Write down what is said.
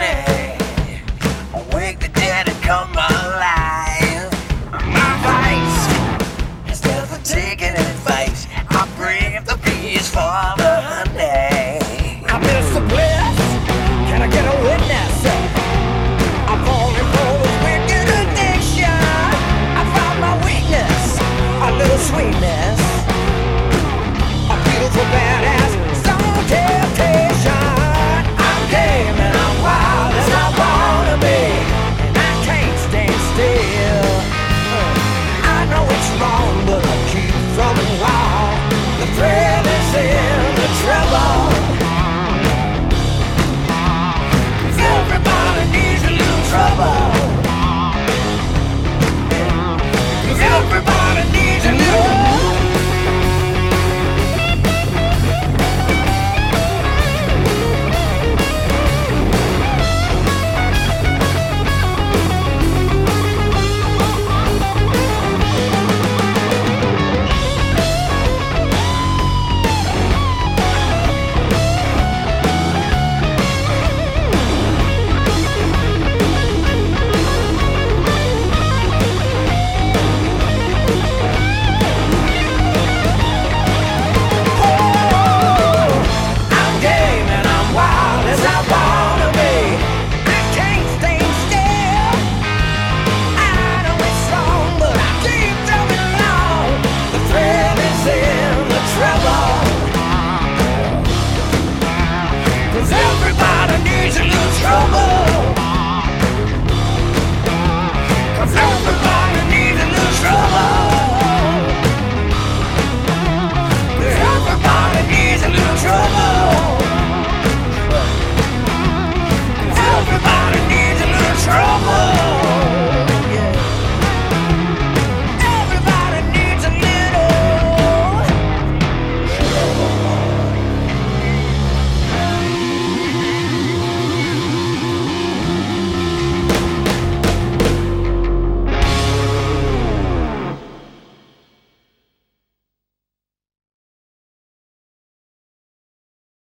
Awake the dead and come alive. My vice taking advice. I the for the. I miss the bliss. Can I get a witness? I'm falling for this wicked addiction. I found my weakness, a little sweetness.